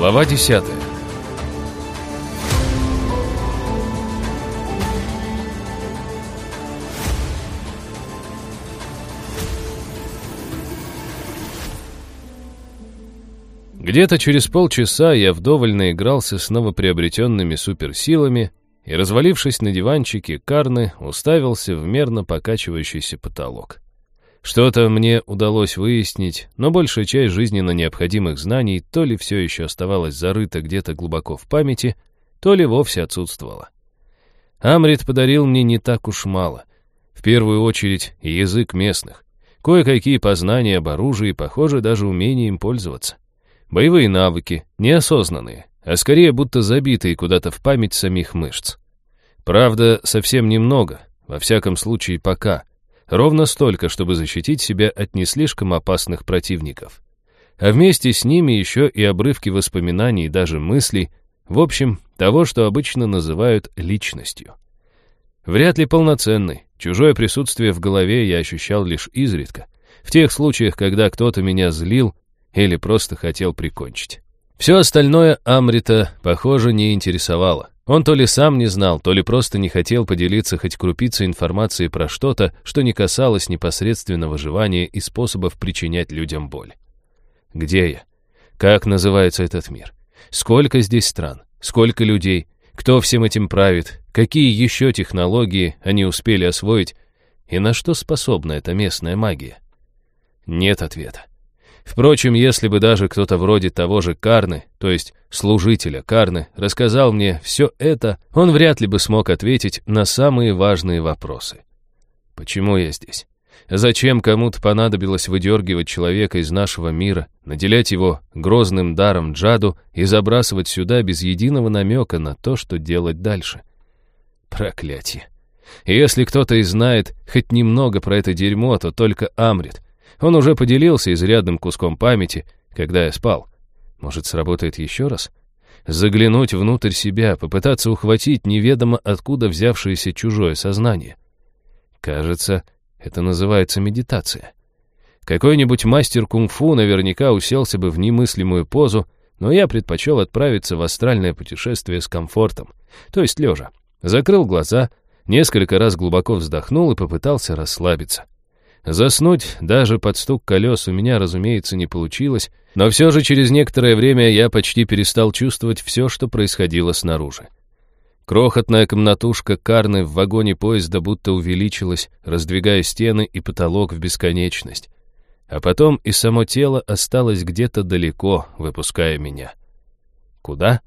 Глава десятая Где-то через полчаса я вдоволь наигрался с новоприобретенными суперсилами и, развалившись на диванчике Карны, уставился в мерно покачивающийся потолок. Что-то мне удалось выяснить, но большая часть жизненно необходимых знаний то ли все еще оставалась зарыта где-то глубоко в памяти, то ли вовсе отсутствовала. Амрит подарил мне не так уж мало. В первую очередь язык местных. Кое-какие познания об оружии, похоже, даже умение им пользоваться. Боевые навыки, неосознанные, а скорее будто забитые куда-то в память самих мышц. Правда, совсем немного, во всяком случае пока. Ровно столько, чтобы защитить себя от не слишком опасных противников. А вместе с ними еще и обрывки воспоминаний и даже мыслей, в общем, того, что обычно называют личностью. Вряд ли полноценный, чужое присутствие в голове я ощущал лишь изредка, в тех случаях, когда кто-то меня злил или просто хотел прикончить. Все остальное Амрита, похоже, не интересовало. Он то ли сам не знал, то ли просто не хотел поделиться хоть крупицей информации про что-то, что не касалось непосредственно выживания и способов причинять людям боль. Где я? Как называется этот мир? Сколько здесь стран? Сколько людей? Кто всем этим правит? Какие еще технологии они успели освоить? И на что способна эта местная магия? Нет ответа. Впрочем, если бы даже кто-то вроде того же Карны, то есть служителя Карны, рассказал мне все это, он вряд ли бы смог ответить на самые важные вопросы. Почему я здесь? Зачем кому-то понадобилось выдергивать человека из нашего мира, наделять его грозным даром джаду и забрасывать сюда без единого намека на то, что делать дальше? Проклятие. Если кто-то и знает хоть немного про это дерьмо, то только Амрит — он уже поделился изрядным куском памяти, когда я спал. Может, сработает еще раз? Заглянуть внутрь себя, попытаться ухватить неведомо откуда взявшееся чужое сознание. Кажется, это называется медитация. Какой-нибудь мастер кунг-фу наверняка уселся бы в немыслимую позу, но я предпочел отправиться в астральное путешествие с комфортом, то есть лежа. Закрыл глаза, несколько раз глубоко вздохнул и попытался расслабиться. Заснуть даже под стук колес у меня, разумеется, не получилось, но все же через некоторое время я почти перестал чувствовать все, что происходило снаружи. Крохотная комнатушка Карны в вагоне поезда будто увеличилась, раздвигая стены и потолок в бесконечность. А потом и само тело осталось где-то далеко, выпуская меня. Куда?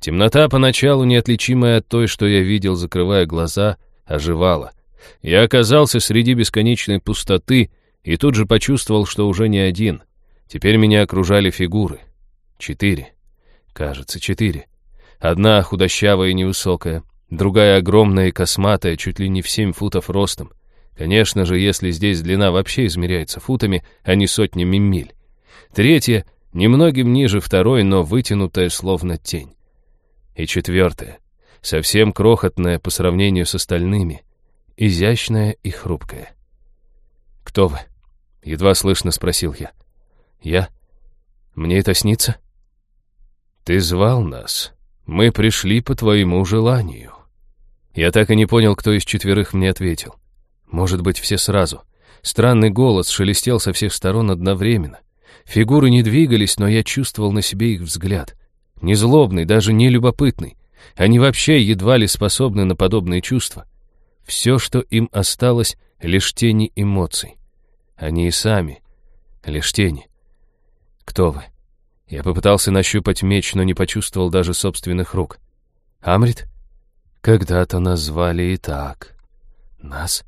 Темнота, поначалу неотличимая от той, что я видел, закрывая глаза, оживала. Я оказался среди бесконечной пустоты и тут же почувствовал, что уже не один. Теперь меня окружали фигуры. Четыре. Кажется, четыре. Одна худощавая и невысокая, другая огромная и косматая, чуть ли не в семь футов ростом. Конечно же, если здесь длина вообще измеряется футами, а не сотнями миль. Третья, немногим ниже второй, но вытянутая словно тень. И четвертая, совсем крохотная по сравнению с остальными — изящная и хрупкая. «Кто вы?» — едва слышно спросил я. «Я? Мне это снится?» «Ты звал нас. Мы пришли по твоему желанию». Я так и не понял, кто из четверых мне ответил. Может быть, все сразу. Странный голос шелестел со всех сторон одновременно. Фигуры не двигались, но я чувствовал на себе их взгляд. Не злобный, даже не любопытный. Они вообще едва ли способны на подобные чувства. Все, что им осталось, лишь тени эмоций. Они и сами, лишь тени. Кто вы? Я попытался нащупать меч, но не почувствовал даже собственных рук. Амрит? Когда-то назвали и так. Нас?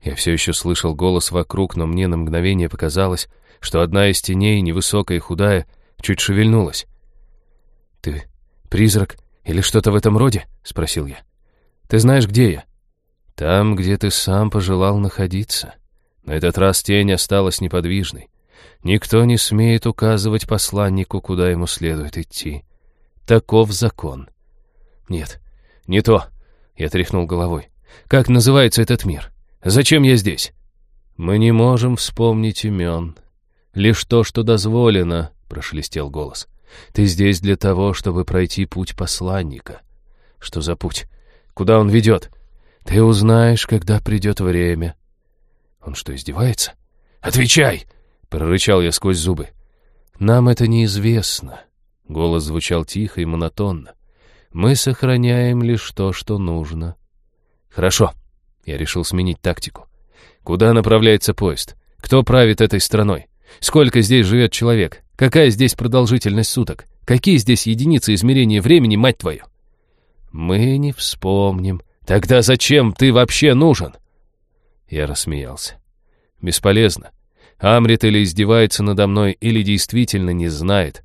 Я все еще слышал голос вокруг, но мне на мгновение показалось, что одна из теней, невысокая и худая, чуть шевельнулась. «Ты призрак или что-то в этом роде?» — спросил я. «Ты знаешь, где я?» Там, где ты сам пожелал находиться. На этот раз тень осталась неподвижной. Никто не смеет указывать посланнику, куда ему следует идти. Таков закон. Нет, не то. Я тряхнул головой. Как называется этот мир? Зачем я здесь? Мы не можем вспомнить имен. Лишь то, что дозволено, прошелестел голос. Ты здесь для того, чтобы пройти путь посланника. Что за путь? Куда он ведет? Ты узнаешь, когда придет время. Он что, издевается? Отвечай! Прорычал я сквозь зубы. Нам это неизвестно. Голос звучал тихо и монотонно. Мы сохраняем лишь то, что нужно. Хорошо. Я решил сменить тактику. Куда направляется поезд? Кто правит этой страной? Сколько здесь живет человек? Какая здесь продолжительность суток? Какие здесь единицы измерения времени, мать твою? Мы не вспомним. Тогда зачем ты вообще нужен? Я рассмеялся. Бесполезно. Амрит или издевается надо мной, или действительно не знает.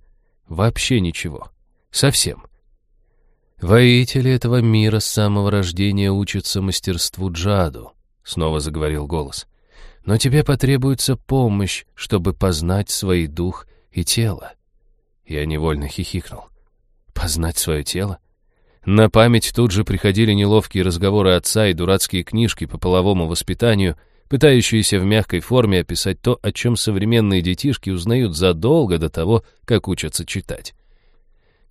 Вообще ничего. Совсем. Воители этого мира с самого рождения учатся мастерству джаду, снова заговорил голос. Но тебе потребуется помощь, чтобы познать свой дух и тело. Я невольно хихикнул. Познать свое тело? На память тут же приходили неловкие разговоры отца и дурацкие книжки по половому воспитанию, пытающиеся в мягкой форме описать то, о чем современные детишки узнают задолго до того, как учатся читать.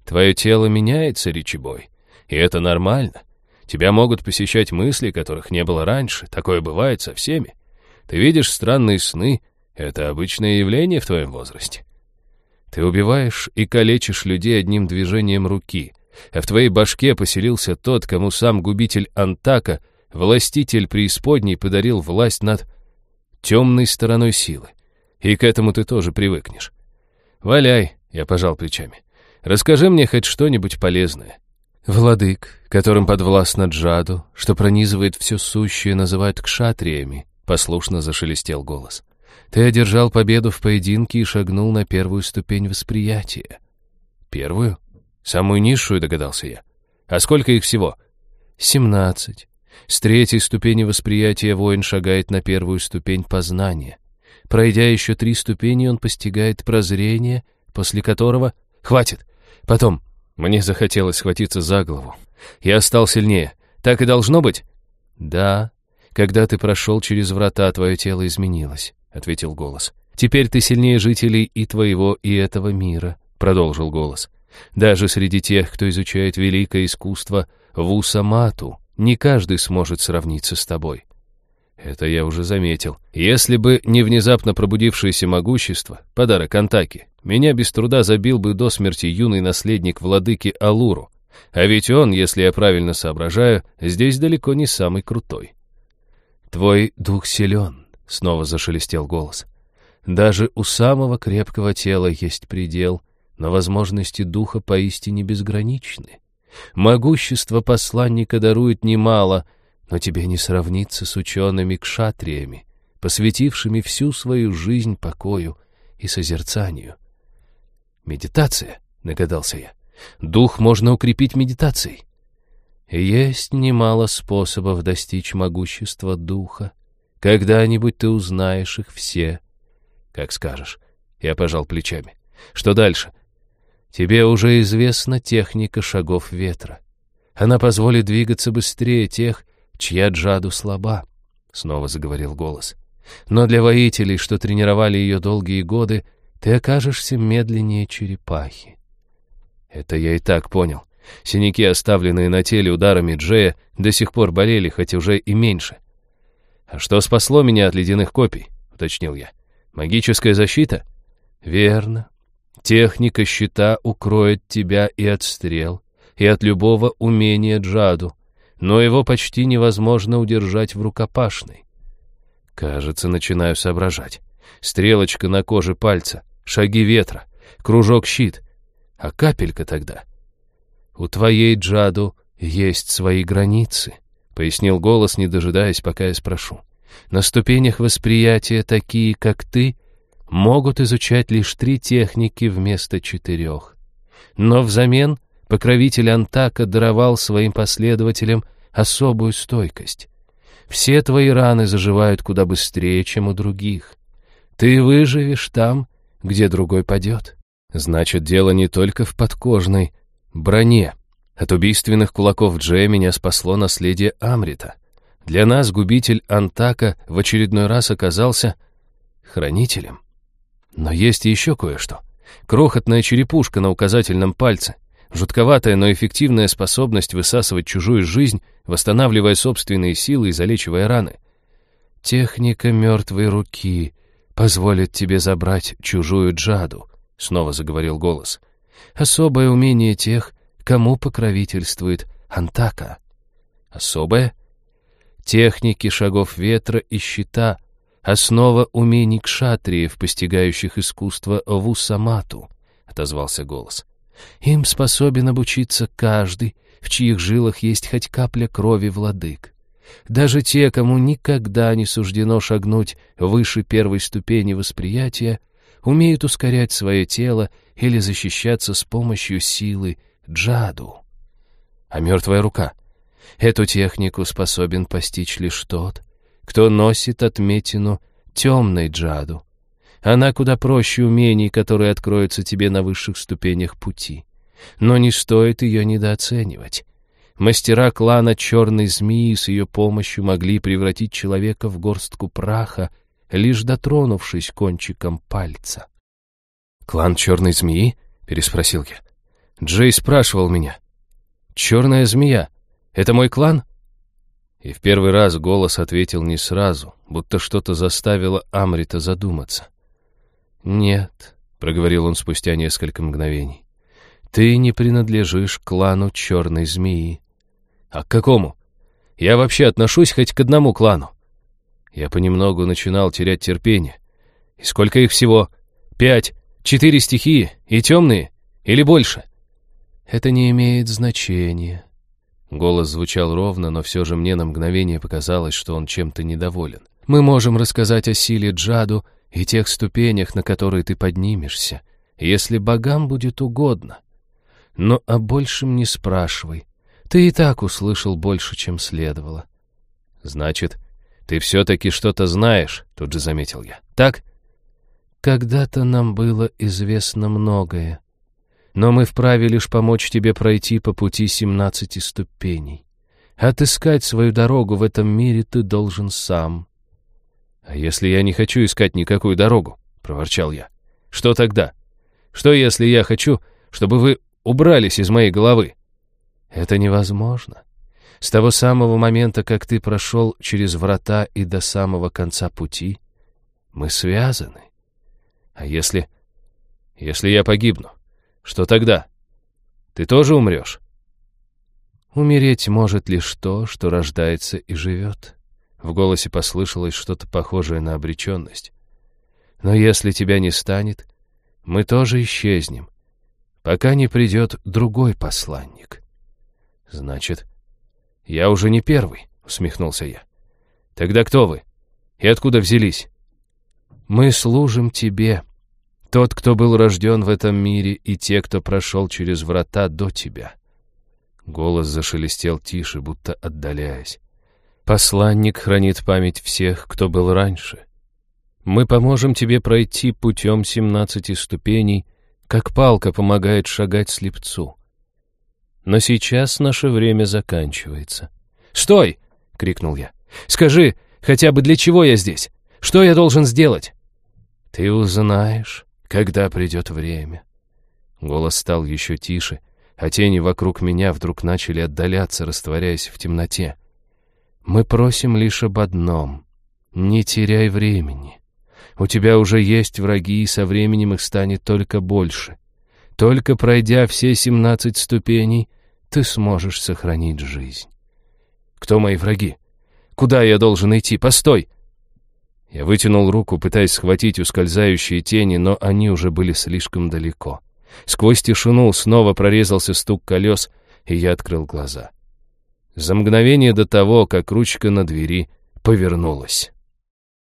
Твое тело меняется, речебой, и это нормально. Тебя могут посещать мысли, которых не было раньше, такое бывает со всеми. Ты видишь странные сны, это обычное явление в твоем возрасте. Ты убиваешь и калечишь людей одним движением руки, а в твоей башке поселился тот, кому сам губитель Антака, властитель преисподней, подарил власть над темной стороной силы. И к этому ты тоже привыкнешь. Валяй, я пожал плечами. Расскажи мне хоть что-нибудь полезное. Владык, которым подвластна Джаду, что пронизывает все сущее, называют кшатриями, послушно зашелестел голос. Ты одержал победу в поединке и шагнул на первую ступень восприятия. Первую? Самую низшую, догадался я. А сколько их всего? Семнадцать. С третьей ступени восприятия воин шагает на первую ступень познания. Пройдя еще три ступени, он постигает прозрение, после которого... Хватит! Потом... Мне захотелось схватиться за голову. Я стал сильнее. Так и должно быть? Да. Когда ты прошел через врата, твое тело изменилось. — ответил голос. «Теперь ты сильнее жителей и твоего, и этого мира», — продолжил голос. «Даже среди тех, кто изучает великое искусство Вусамату, не каждый сможет сравниться с тобой». Это я уже заметил. Если бы не внезапно пробудившееся могущество, подарок Антаки, меня без труда забил бы до смерти юный наследник владыки Алуру. А ведь он, если я правильно соображаю, здесь далеко не самый крутой. Твой дух силен, Снова зашелестел голос. Даже у самого крепкого тела есть предел, но возможности духа поистине безграничны. Могущество посланника дарует немало, но тебе не сравнится с учеными-кшатриями, посвятившими всю свою жизнь покою и созерцанию. «Медитация», — догадался я. «Дух можно укрепить медитацией». Есть немало способов достичь могущества духа. Когда-нибудь ты узнаешь их все. Как скажешь. Я пожал плечами. Что дальше? Тебе уже известна техника шагов ветра. Она позволит двигаться быстрее тех, чья джаду слаба. Снова заговорил голос. Но для воителей, что тренировали ее долгие годы, ты окажешься медленнее черепахи. Это я и так понял. Синяки, оставленные на теле ударами Джея, до сих пор болели, хоть уже и меньше. «А что спасло меня от ледяных копий?» — уточнил я. «Магическая защита?» «Верно. Техника щита укроет тебя и от стрел, и от любого умения джаду, но его почти невозможно удержать в рукопашной. Кажется, начинаю соображать. Стрелочка на коже пальца, шаги ветра, кружок щит. А капелька тогда? У твоей джаду есть свои границы пояснил голос, не дожидаясь, пока я спрошу. На ступенях восприятия такие, как ты, могут изучать лишь три техники вместо четырех. Но взамен покровитель Антака даровал своим последователям особую стойкость. Все твои раны заживают куда быстрее, чем у других. Ты выживешь там, где другой падет. Значит, дело не только в подкожной броне, от убийственных кулаков Джея меня спасло наследие Амрита. Для нас губитель Антака в очередной раз оказался хранителем. Но есть еще кое-что. Крохотная черепушка на указательном пальце. Жутковатая, но эффективная способность высасывать чужую жизнь, восстанавливая собственные силы и залечивая раны. «Техника мертвой руки позволит тебе забрать чужую джаду», — снова заговорил голос. «Особое умение тех, кому покровительствует Антака». «Особое?» «Техники шагов ветра и щита — основа умений кшатриев, постигающих искусство вусамату», — отозвался голос. «Им способен обучиться каждый, в чьих жилах есть хоть капля крови владык. Даже те, кому никогда не суждено шагнуть выше первой ступени восприятия, умеют ускорять свое тело или защищаться с помощью силы джаду. А мертвая рука? Эту технику способен постичь лишь тот, кто носит отметину темной джаду. Она куда проще умений, которые откроются тебе на высших ступенях пути. Но не стоит ее недооценивать. Мастера клана Черной Змеи с ее помощью могли превратить человека в горстку праха, лишь дотронувшись кончиком пальца. «Клан Черной Змеи?» — переспросил я. Джей спрашивал меня. «Черная змея — это мой клан?» И в первый раз голос ответил не сразу, будто что-то заставило Амрита задуматься. «Нет», — проговорил он спустя несколько мгновений, — «ты не принадлежишь клану Черной Змеи. А к какому? Я вообще отношусь хоть к одному клану. Я понемногу начинал терять терпение. И сколько их всего? Пять, четыре стихии и темные? Или больше? Это не имеет значения. Голос звучал ровно, но все же мне на мгновение показалось, что он чем-то недоволен. Мы можем рассказать о силе Джаду и тех ступенях, на которые ты поднимешься, если богам будет угодно. Но о большем не спрашивай, ты и так услышал больше, чем следовало. Значит, ты все-таки что-то знаешь, тут же заметил я. Так? Когда-то нам было известно многое. Но мы вправе лишь помочь тебе пройти по пути семнадцати ступеней. Отыскать свою дорогу в этом мире ты должен сам. А если я не хочу искать никакую дорогу? Проворчал я. Что тогда? Что, если я хочу, чтобы вы убрались из моей головы? Это невозможно. С того самого момента, как ты прошел через врата и до самого конца пути, мы связаны. А если... если я погибну, что тогда? Ты тоже умрешь? Умереть может лишь то, что рождается и живет. В голосе послышалось что-то похожее на обреченность. Но если тебя не станет, мы тоже исчезнем, пока не придет другой посланник. «Значит, я уже не первый», — усмехнулся я. «Тогда кто вы? И откуда взялись?» «Мы служим тебе, тот, кто был рожден в этом мире, и те, кто прошел через врата до тебя». Голос зашелестел тише, будто отдаляясь. «Посланник хранит память всех, кто был раньше. Мы поможем тебе пройти путем семнадцати ступеней, как палка помогает шагать слепцу. Но сейчас наше время заканчивается. «Стой!» — крикнул я. «Скажи, хотя бы для чего я здесь? Что я должен сделать?» «Ты узнаешь, когда придет время». Голос стал еще тише, а тени вокруг меня вдруг начали отдаляться, растворяясь в темноте. «Мы просим лишь об одном. Не теряй времени. У тебя уже есть враги, и со временем их станет только больше. Только пройдя все семнадцать ступеней, ты сможешь сохранить жизнь. Кто мои враги? Куда я должен идти? Постой!» Я вытянул руку, пытаясь схватить ускользающие тени, но они уже были слишком далеко. Сквозь тишину снова прорезался стук колес, и я открыл глаза. За мгновение до того, как ручка на двери повернулась.